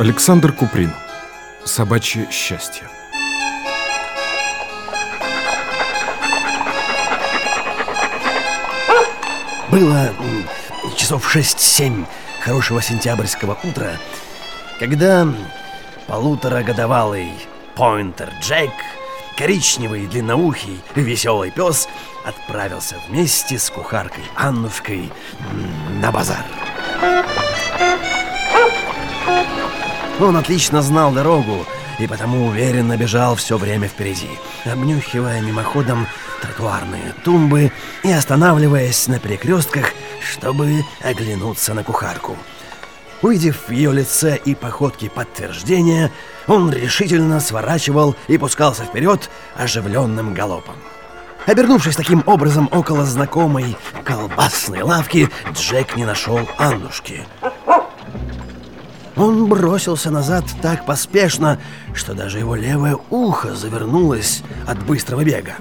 Александр Куприн. Собачье счастье. Было часов 6-7 хорошего сентябрьского утра, когда полуторагодовалый Пойнтер Джек, коричневый, длинноухий, веселый пес отправился вместе с кухаркой Аннушкой на базар. Он отлично знал дорогу и потому уверенно бежал все время впереди, обнюхивая мимоходом тротуарные тумбы и останавливаясь на перекрестках, чтобы оглянуться на кухарку. Увидев в ее лице и походке подтверждения, он решительно сворачивал и пускался вперед оживленным галопом. Обернувшись таким образом около знакомой колбасной лавки, Джек не нашел Аннушки. Он бросился назад так поспешно, что даже его левое ухо завернулось от быстрого бега.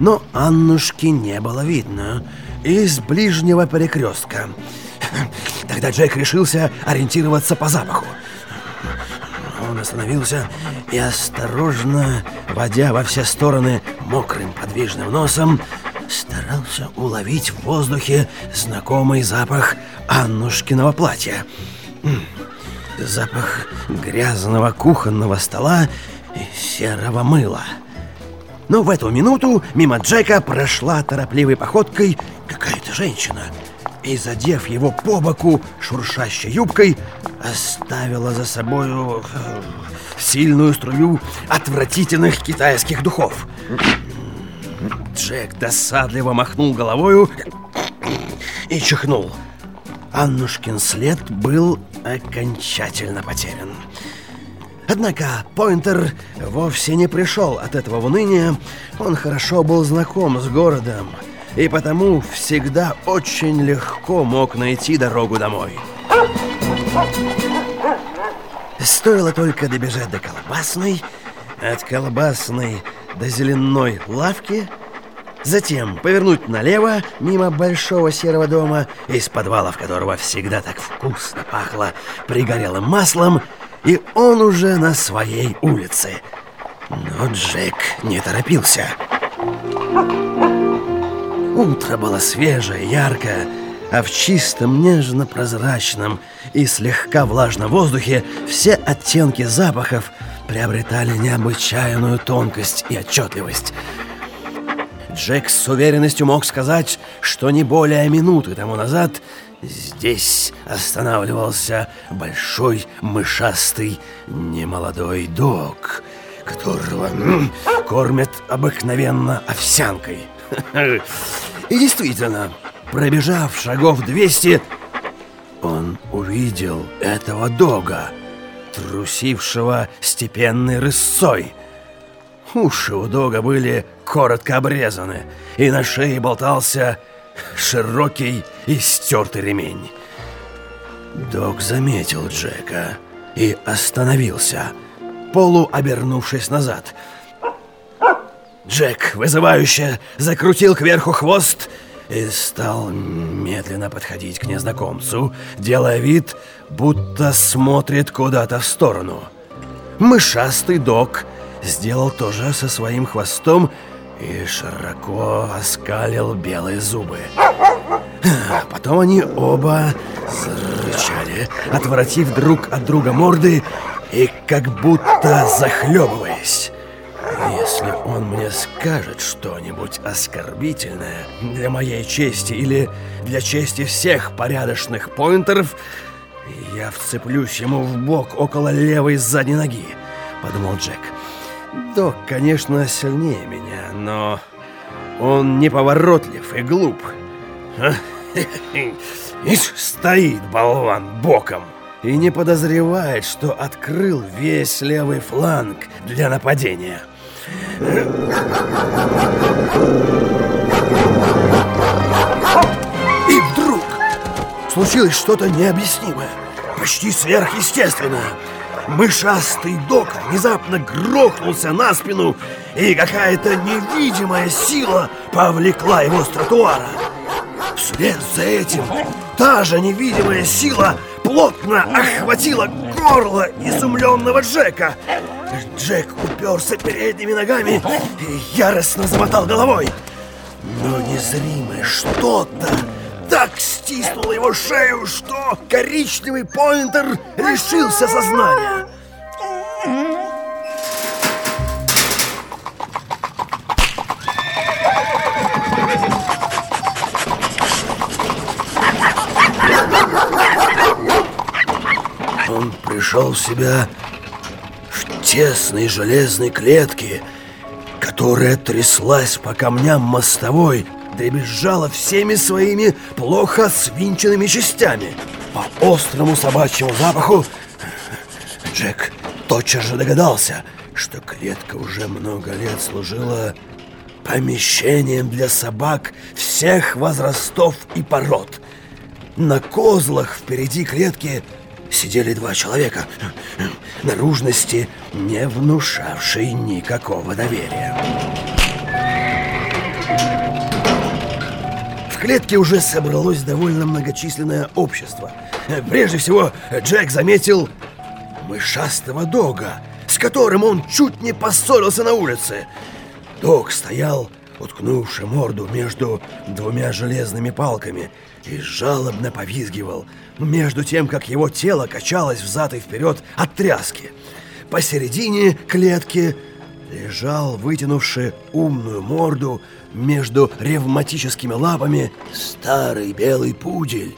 Но Аннушки не было видно из ближнего перекрестка. Тогда Джек решился ориентироваться по запаху. Он остановился и, осторожно, водя во все стороны мокрым подвижным носом, старался уловить в воздухе знакомый запах Аннушкиного платья. Запах грязного кухонного стола и серого мыла. Но в эту минуту мимо Джека прошла торопливой походкой какая-то женщина и, задев его по боку шуршащей юбкой, оставила за собою э, сильную струю отвратительных китайских духов. Джек досадливо махнул головою и чихнул. Аннушкин след был окончательно потерян. Однако Пойнтер вовсе не пришел от этого в уныние. Он хорошо был знаком с городом и потому всегда очень легко мог найти дорогу домой. Стоило только добежать до колбасной, от колбасной до зеленой лавки, затем повернуть налево мимо большого серого дома, из подвалов которого всегда так вкусно пахло пригорелым маслом, и он уже на своей улице. Но Джек не торопился. Утро было свежее, яркое, а в чистом, нежно-прозрачном и слегка влажном воздухе все оттенки запахов приобретали необычайную тонкость и отчетливость. Джек с уверенностью мог сказать, что не более минуты тому назад здесь останавливался большой мышастый немолодой дог, которого кормят обыкновенно овсянкой. И действительно, пробежав шагов 200, он увидел этого дога, трусившего степенной рысцой. Уши у дога были коротко обрезаны, и на шее болтался широкий и стертый ремень. Дог заметил Джека и остановился, полуобернувшись назад. Джек вызывающе закрутил кверху хвост и стал медленно подходить к незнакомцу, делая вид, будто смотрит куда-то в сторону. Мышастый док сделал то же со своим хвостом и широко оскалил белые зубы. Потом они оба зарычали, отворотив друг от друга морды и как будто захлебываясь. Если он мне скажет что-нибудь оскорбительное для моей чести или для чести всех порядочных поинтеров, я вцеплюсь ему в бок около левой задней ноги, подумал Джек. Док, конечно, сильнее меня, но он неповоротлив и глуп. И стоит болван боком и не подозревает, что открыл весь левый фланг для нападения. И вдруг случилось что-то необъяснимое, почти сверхъестественное. Мышастый док внезапно грохнулся на спину, и какая-то невидимая сила повлекла его с тротуара. Вслед за этим та же невидимая сила плотно охватила горло изумленного Джека. Джек уперся передними ногами и яростно замотал головой. Но незримое что-то так стиснуло его шею, что коричневый поинтер лишился сознания. Он пришел в себя в тесной железной клетке, которая тряслась по камням мостовой, дребезжала всеми своими плохо свинченными частями. По острому собачьему запаху Джек тотчас же догадался, что клетка уже много лет служила помещением для собак всех возрастов и пород. На козлах впереди клетки сидели два человека, наружности не внушавшие никакого доверия. Клетке уже собралось довольно многочисленное общество. Прежде всего, Джек заметил мышастого дога, с которым он чуть не поссорился на улице. Дог стоял, уткнувши морду между двумя железными палками и жалобно повизгивал, между тем, как его тело качалось взад и вперед от тряски. Посередине клетки лежал, вытянувший умную морду между ревматическими лапами, старый белый пудель,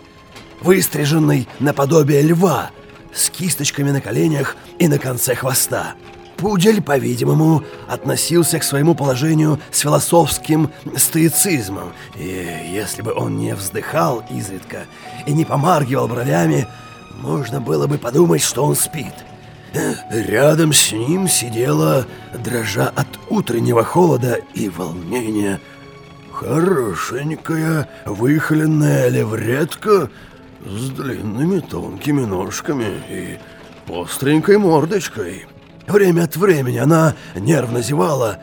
выстриженный наподобие льва, с кисточками на коленях и на конце хвоста. Пудель, по-видимому, относился к своему положению с философским стоицизмом, и если бы он не вздыхал изредка и не помаргивал бровями, можно было бы подумать, что он спит. Рядом с ним сидела, дрожа от утреннего холода и волнения, хорошенькая выхоленная левретка с длинными тонкими ножками и остренькой мордочкой. Время от времени она нервно зевала,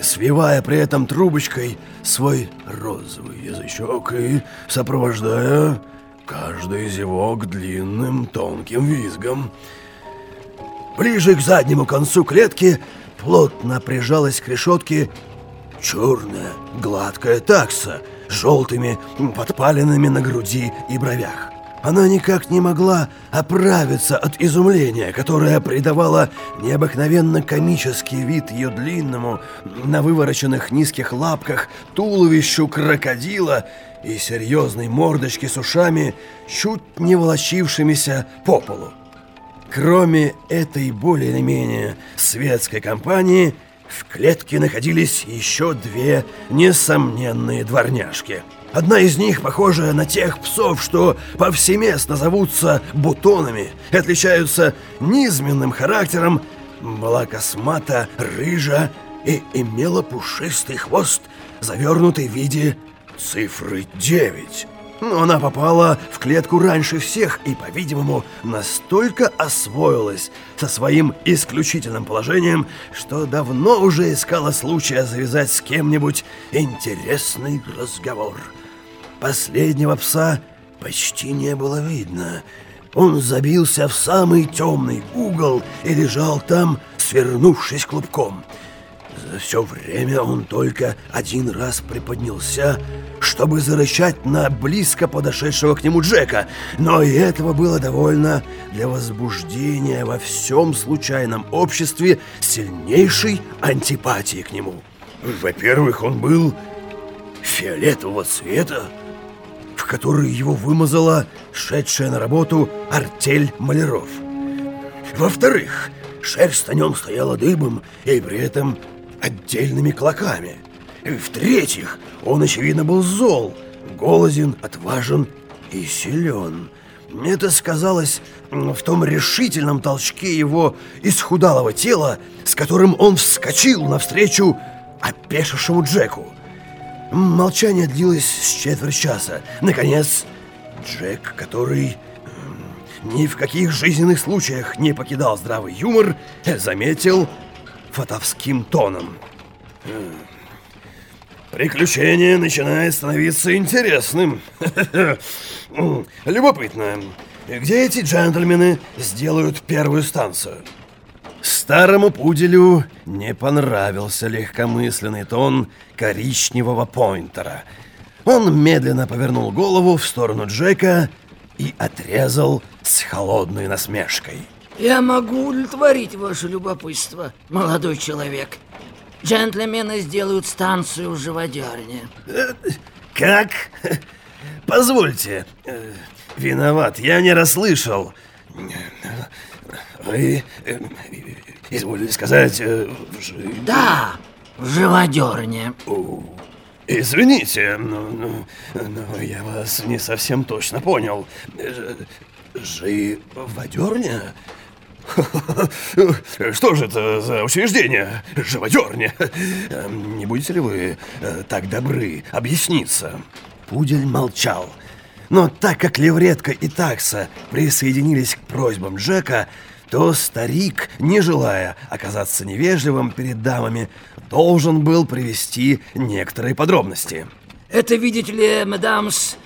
свивая при этом трубочкой свой розовый язычок и сопровождая каждый зевок длинным тонким визгом. Ближе к заднему концу клетки плотно прижалась к решетке черная гладкая такса с желтыми подпалинами на груди и бровях. Она никак не могла оправиться от изумления, которое придавало необыкновенно комический вид ее длинному, на вывороченных низких лапках, туловищу крокодила и серьезной мордочке с ушами, чуть не волочившимися по полу. Кроме этой более-менее светской компании, в клетке находились еще две несомненные дворняжки – Одна из них, похожая на тех псов, что повсеместно зовутся бутонами, отличаются низменным характером, была космата, рыжа и имела пушистый хвост, завернутый в виде цифры 9. Но она попала в клетку раньше всех и, по-видимому, настолько освоилась со своим исключительным положением, что давно уже искала случая завязать с кем-нибудь интересный разговор. Последнего пса почти не было видно. Он забился в самый темный угол и лежал там, свернувшись клубком. За все время он только один раз приподнялся, чтобы зарычать на близко подошедшего к нему Джека, но и этого было довольно для возбуждения во всем случайном обществе сильнейшей антипатии к нему. Во-первых, он был фиолетового цвета, в который его вымазала шедшая на работу артель маляров. Во-вторых, шерсть на нем стояла дыбом и при этом отдельными клоками. В-третьих, он, очевидно, был зол, голоден, отважен и силен. Это сказалось в том решительном толчке его исхудалого тела, с которым он вскочил навстречу опешившему Джеку. Молчание длилось с четверть часа. Наконец, Джек, который ни в каких жизненных случаях не покидал здравый юмор, заметил фатовским тоном. Приключение начинает становиться интересным. Любопытно, где эти джентльмены сделают первую станцию. Старому пуделю не понравился легкомысленный тон коричневого поинтера. Он медленно повернул голову в сторону Джека и отрезал с холодной насмешкой. Я могу удовлетворить ваше любопытство, молодой человек. Джентльмены сделают станцию в живодерне. Как? Позвольте. Э, Виноват, я не расслышал. Вы э, изволили сказать... э, Да, в живодерне. Извините, но, но- но я вас не совсем точно понял. Живодерня? Что же это за учреждение? Живодерня? Эм, Не будете ли вы э, так добры объясниться? Пудель молчал. Но так как Левретка и Такса присоединились к просьбам Джека, то старик, не желая оказаться невежливым перед дамами, должен был привести некоторые подробности. Это, видите ли, мадамс,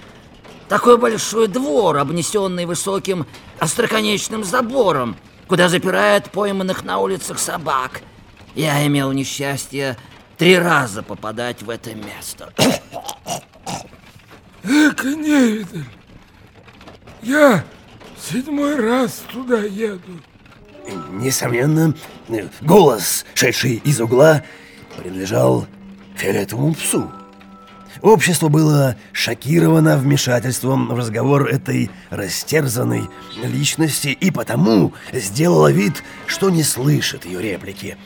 такой большой двор, обнесенный высоким остроконечным забором, куда запирают пойманных на улицах собак. Я имел несчастье три раза попадать в это место. Эка невидаль. Я седьмой раз туда еду. Несомненно, голос, шедший из угла, принадлежал фиолетовому псу. Общество было шокировано вмешательством в разговор этой растерзанной личности и потому сделало вид, что не слышит ее реплики.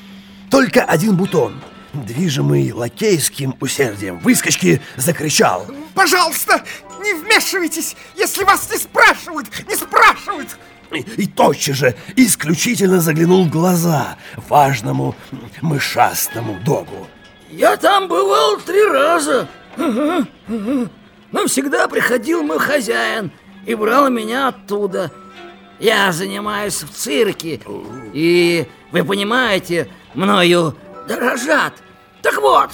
Только один бутон, движимый лакейским усердием выскочки, закричал Пожалуйста, не вмешивайтесь, если вас не спрашивают, не спрашивают. и, и тотчас же исключительно заглянул в глаза важному мышастому догу. Я там бывал три раза. Ага, ага. Но всегда приходил мой хозяин и брал меня оттуда. Я занимаюсь в цирке, и, вы понимаете, мною дорожат. Так вот,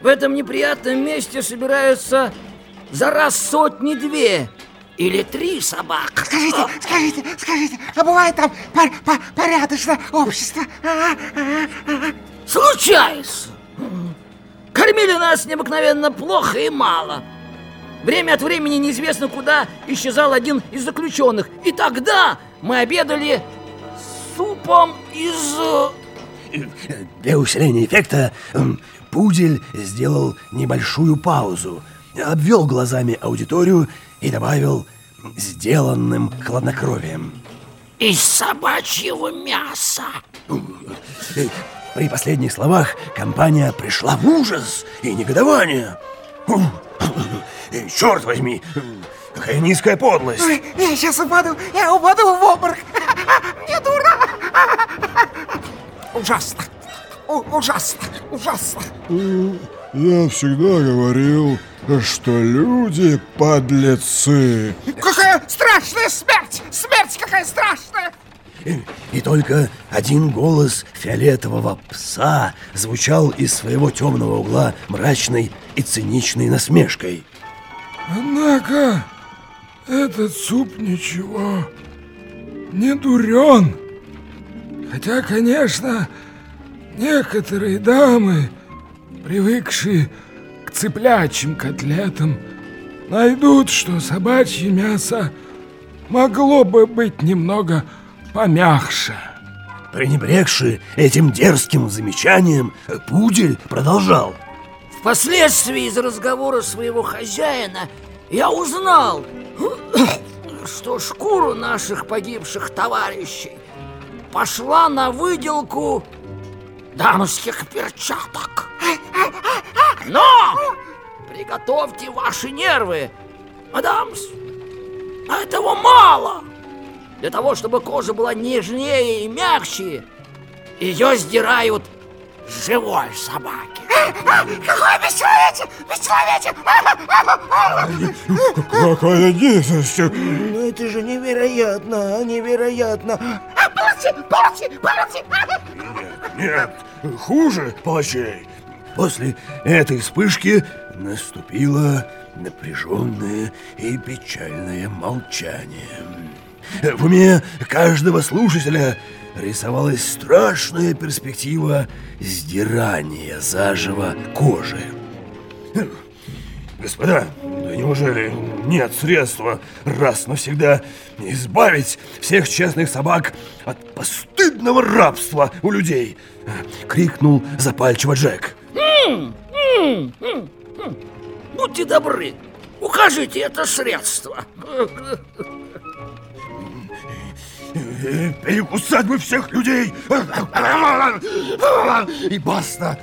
в этом неприятном месте собираются за раз сотни-две или три собак. Скажите, скажите, скажите, а бывает там пор- пор- порядочное общество? А, а, а. Случается. Кормили нас необыкновенно плохо и мало. Время от времени неизвестно куда исчезал один из заключенных. И тогда мы обедали супом из... э, Для усиления эффекта м, Пудель сделал небольшую паузу, обвел глазами аудиторию и добавил сделанным хладнокровием. из собачьего мяса. При последних словах компания пришла в ужас и негодование. Черт возьми, какая низкая подлость. Ой, я сейчас упаду, я упаду в обморок. Мне дурно. Ужасно, ужасно, ужасно. Я всегда говорил, что люди подлецы. Какая страшная смерть! Смерть какая страшная! И только один голос фиолетового пса звучал из своего темного угла мрачной и циничной насмешкой. Однако этот суп ничего не дурен. Хотя, конечно, некоторые дамы, привыкшие к цыплячьим котлетам, найдут, что собачье мясо могло бы быть немного помягче. Пренебрегший этим дерзким замечанием, Пудель продолжал. Впоследствии из разговора своего хозяина я узнал, что шкуру наших погибших товарищей пошла на выделку дамских перчаток. Но приготовьте ваши нервы, мадамс. Этого мало. Для того, чтобы кожа была нежнее и мягче, ее сдирают с живой собаки. Какое бесчеловечие! Бесчеловечие! Какая дерзость! Ну это же невероятно, невероятно. А, Палачи! Палачи! Палачи! Нет, хуже палачей. После этой вспышки Наступило напряженное и печальное молчание. В уме каждого слушателя рисовалась страшная перспектива сдирания заживо кожи. Господа, да неужели нет средства раз навсегда избавить всех честных собак от постыдного рабства у людей? Крикнул запальчиво Джек. Будьте добры, укажите это средство. Перекусать бы всех людей! И баста!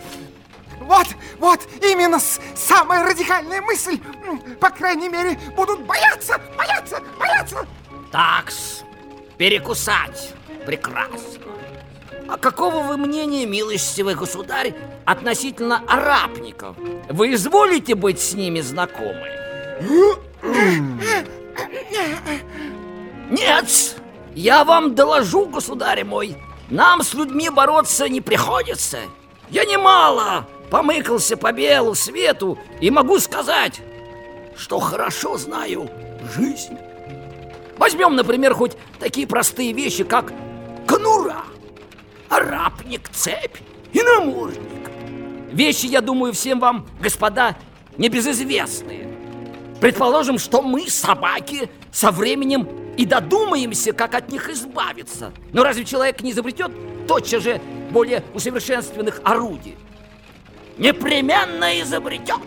Вот, вот, именно с- самая радикальная мысль. По крайней мере, будут бояться, бояться, бояться. Такс, перекусать. Прекрасно. А какого вы мнения, милостивый государь, относительно арабников? Вы изволите быть с ними знакомы? Нет, я вам доложу, государь мой, нам с людьми бороться не приходится. Я немало помыкался по белу свету и могу сказать, что хорошо знаю жизнь. Возьмем, например, хоть такие простые вещи, как конура, арапник, цепь и намордник. Вещи, я думаю, всем вам, господа, небезызвестные. Предположим, что мы, собаки, со временем и додумаемся, как от них избавиться. Но разве человек не изобретет тотчас же более усовершенствованных орудий? Непременно изобретет.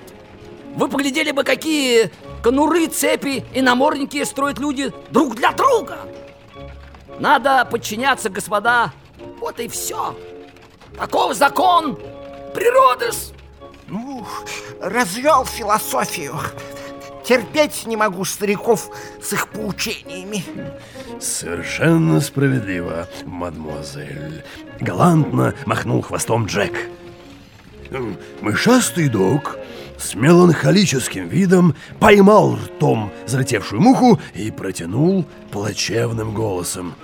Вы поглядели бы, какие конуры, цепи и намордники строят люди друг для друга. Надо подчиняться, господа, вот и все. Таков закон природы. Ух, развел философию. Терпеть не могу стариков с их поучениями. Совершенно справедливо, мадемуазель. Галантно махнул хвостом Джек. М, Мышастый дог с меланхолическим видом поймал ртом залетевшую муху и протянул плачевным голосом.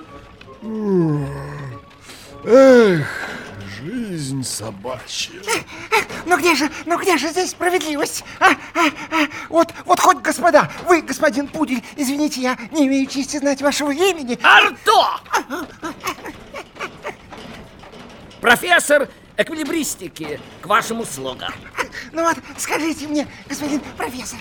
Эх, жизнь собачья. Ну где же, ну где же здесь справедливость? А, а, а, Вот, вот хоть, господа, вы, господин Пудель, извините, я не имею чести знать вашего имени. Арто! Профессор эквилибристики к вашим услугам. Ну вот, скажите мне, господин профессор,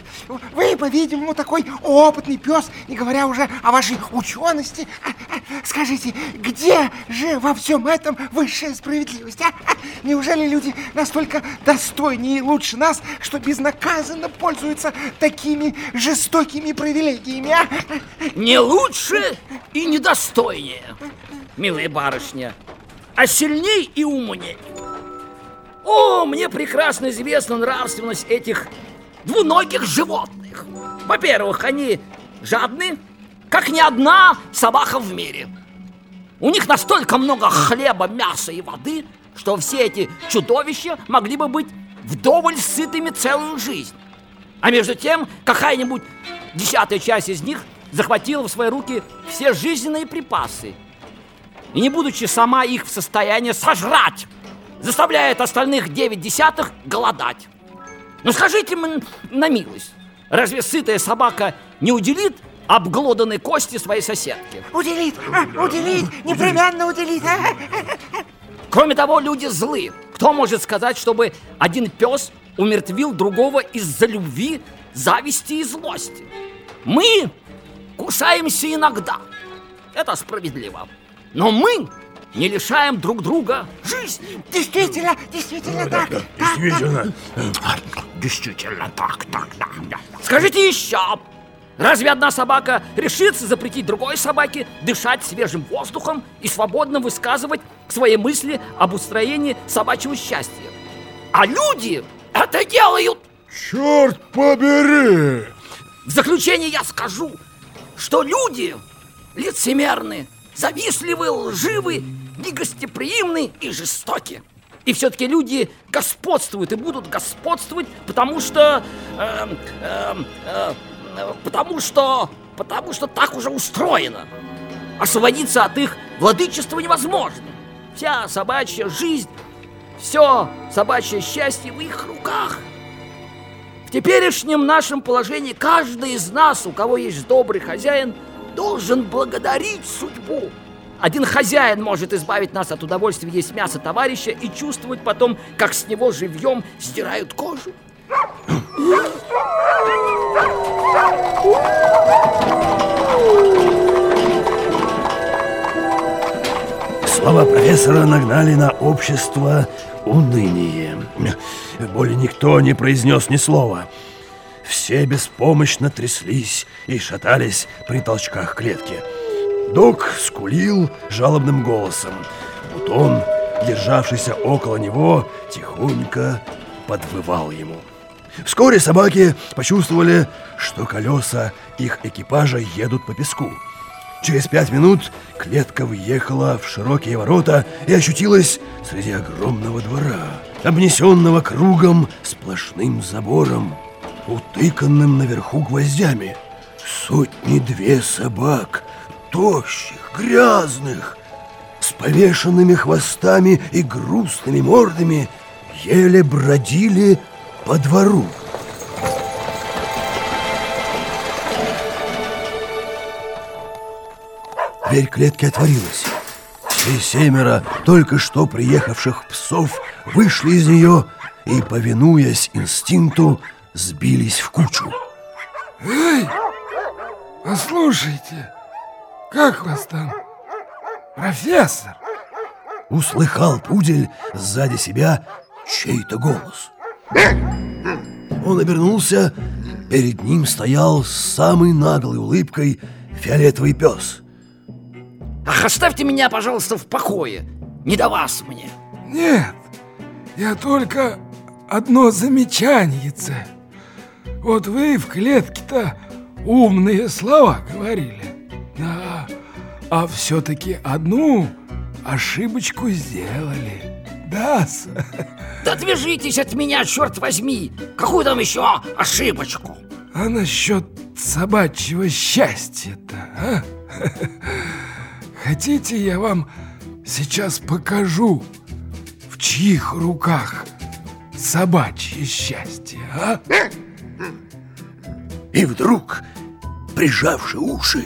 вы, по-видимому, такой опытный пес, не говоря уже о вашей учености. А, а, Скажите, где же во всем этом высшая справедливость? а? А, Неужели люди настолько достойнее и лучше нас, что безнаказанно пользуются такими жестокими привилегиями? а? Не лучше и недостойнее, милая барышня, а сильней и умней. О, мне прекрасно известна нравственность этих двуногих животных. Во-первых, они жадны, как ни одна собака в мире. У них настолько много хлеба, мяса и воды, что все эти чудовища могли бы быть вдоволь сытыми целую жизнь. А между тем, какая-нибудь десятая часть из них захватила в свои руки все жизненные припасы. И не будучи сама их в состоянии сожрать, заставляет остальных девять десятых голодать. Ну скажите мне на милость, разве сытая собака не уделит обглоданной кости своей соседке? Уделит, а, уделит, непременно уделит. а? Кроме того, люди злы. Кто может сказать, чтобы один пес умертвил другого из-за любви, зависти и злости? Мы кусаемся иногда. Это справедливо. Но мы не лишаем друг друга жизни. Действительно, действительно так. так, так. Действительно. Действительно, так, так, да, да. Скажите еще, разве одна собака решится запретить другой собаке дышать свежим воздухом и свободно высказывать свои мысли об устроении собачьего счастья? А люди это делают. Черт побери! В заключение я скажу, что люди лицемерны, завистливы, лживы, негостеприимны и жестоки. И все-таки люди господствуют и будут господствовать, потому что... эм, э, э, потому что... Потому что так уже устроено. Освободиться от их владычества невозможно. Вся собачья жизнь, все собачье счастье в их руках. В теперешнем нашем положении каждый из нас, у кого есть добрый хозяин, должен благодарить судьбу. Один хозяин может избавить нас от удовольствия есть мясо товарища и чувствовать потом, как с него живьем стирают кожу. Слова профессора нагнали на общество уныние. Более никто не произнес ни слова. Все беспомощно тряслись и шатались при толчках клетки. Док скулил жалобным голосом. Бутон, державшийся около него, тихонько подвывал ему. Вскоре собаки почувствовали, что колеса их экипажа едут по песку. Через пять минут клетка въехала в широкие ворота и ощутилась среди огромного двора, обнесенного кругом сплошным забором, утыканным наверху гвоздями. Сотни-две собак, тощих, грязных, с повешенными хвостами и грустными мордами, еле бродили по двору. Дверь клетки отворилась. Все семеро только что приехавших псов вышли из нее и, повинуясь инстинкту, сбились в кучу. Эй, послушайте, как вас там, профессор? Услыхал пудель сзади себя чей-то голос. Он обернулся, перед ним стоял с самой наглой улыбкой фиолетовый пес. Ах, оставьте меня, пожалуйста, в покое. Не до вас мне. Нет, я только одно замечание. Вот вы в клетке-то умные слова говорили. Да, а все-таки одну ошибочку сделали. Да, Да отвяжитесь от меня, черт возьми! Какую там еще ошибочку? А насчет собачьего счастья-то, а? Хотите, я вам сейчас покажу, в чьих руках собачье счастье, а? И вдруг, прижавши уши,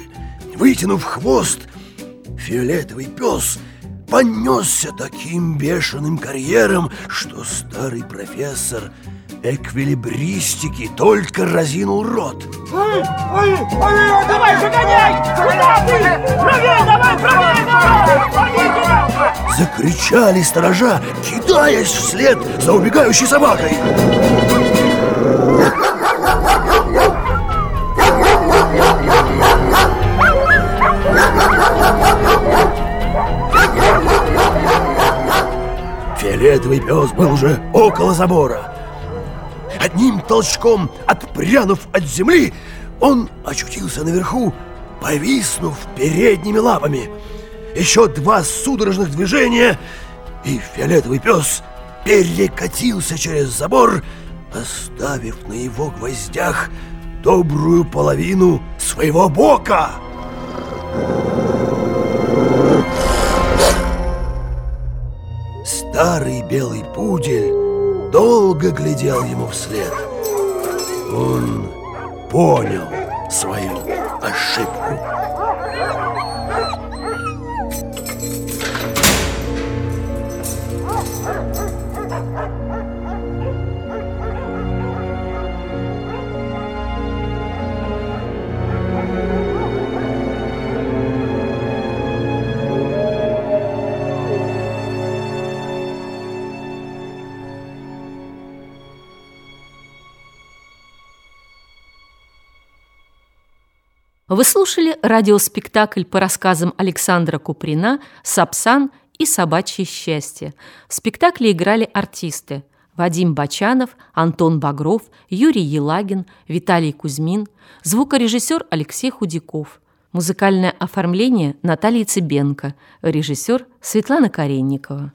вытянув хвост, фиолетовый пес понесся таким бешеным карьером, что старый профессор эквилибристики только разинул рот. Давай, загоняй! Куда ты? Правее, давай, правее, давай! Закричали сторожа, кидаясь вслед за убегающей собакой. Фиолетовый пес был уже около забора. Одним толчком отпрянув от земли, он очутился наверху, повиснув передними лапами. Еще два судорожных движения, и фиолетовый пес перекатился через забор, оставив на его гвоздях добрую половину своего бока. Старый белый пудель долго глядел ему вслед. Он понял свою ошибку. Вы слушали радиоспектакль по рассказам Александра Куприна «Сапсан» и «Собачье счастье». В спектакле играли артисты Вадим Бачанов, Антон Багров, Юрий Елагин, Виталий Кузьмин, звукорежиссер Алексей Худяков, музыкальное оформление Наталья Цыбенко, режиссер Светлана Каренникова.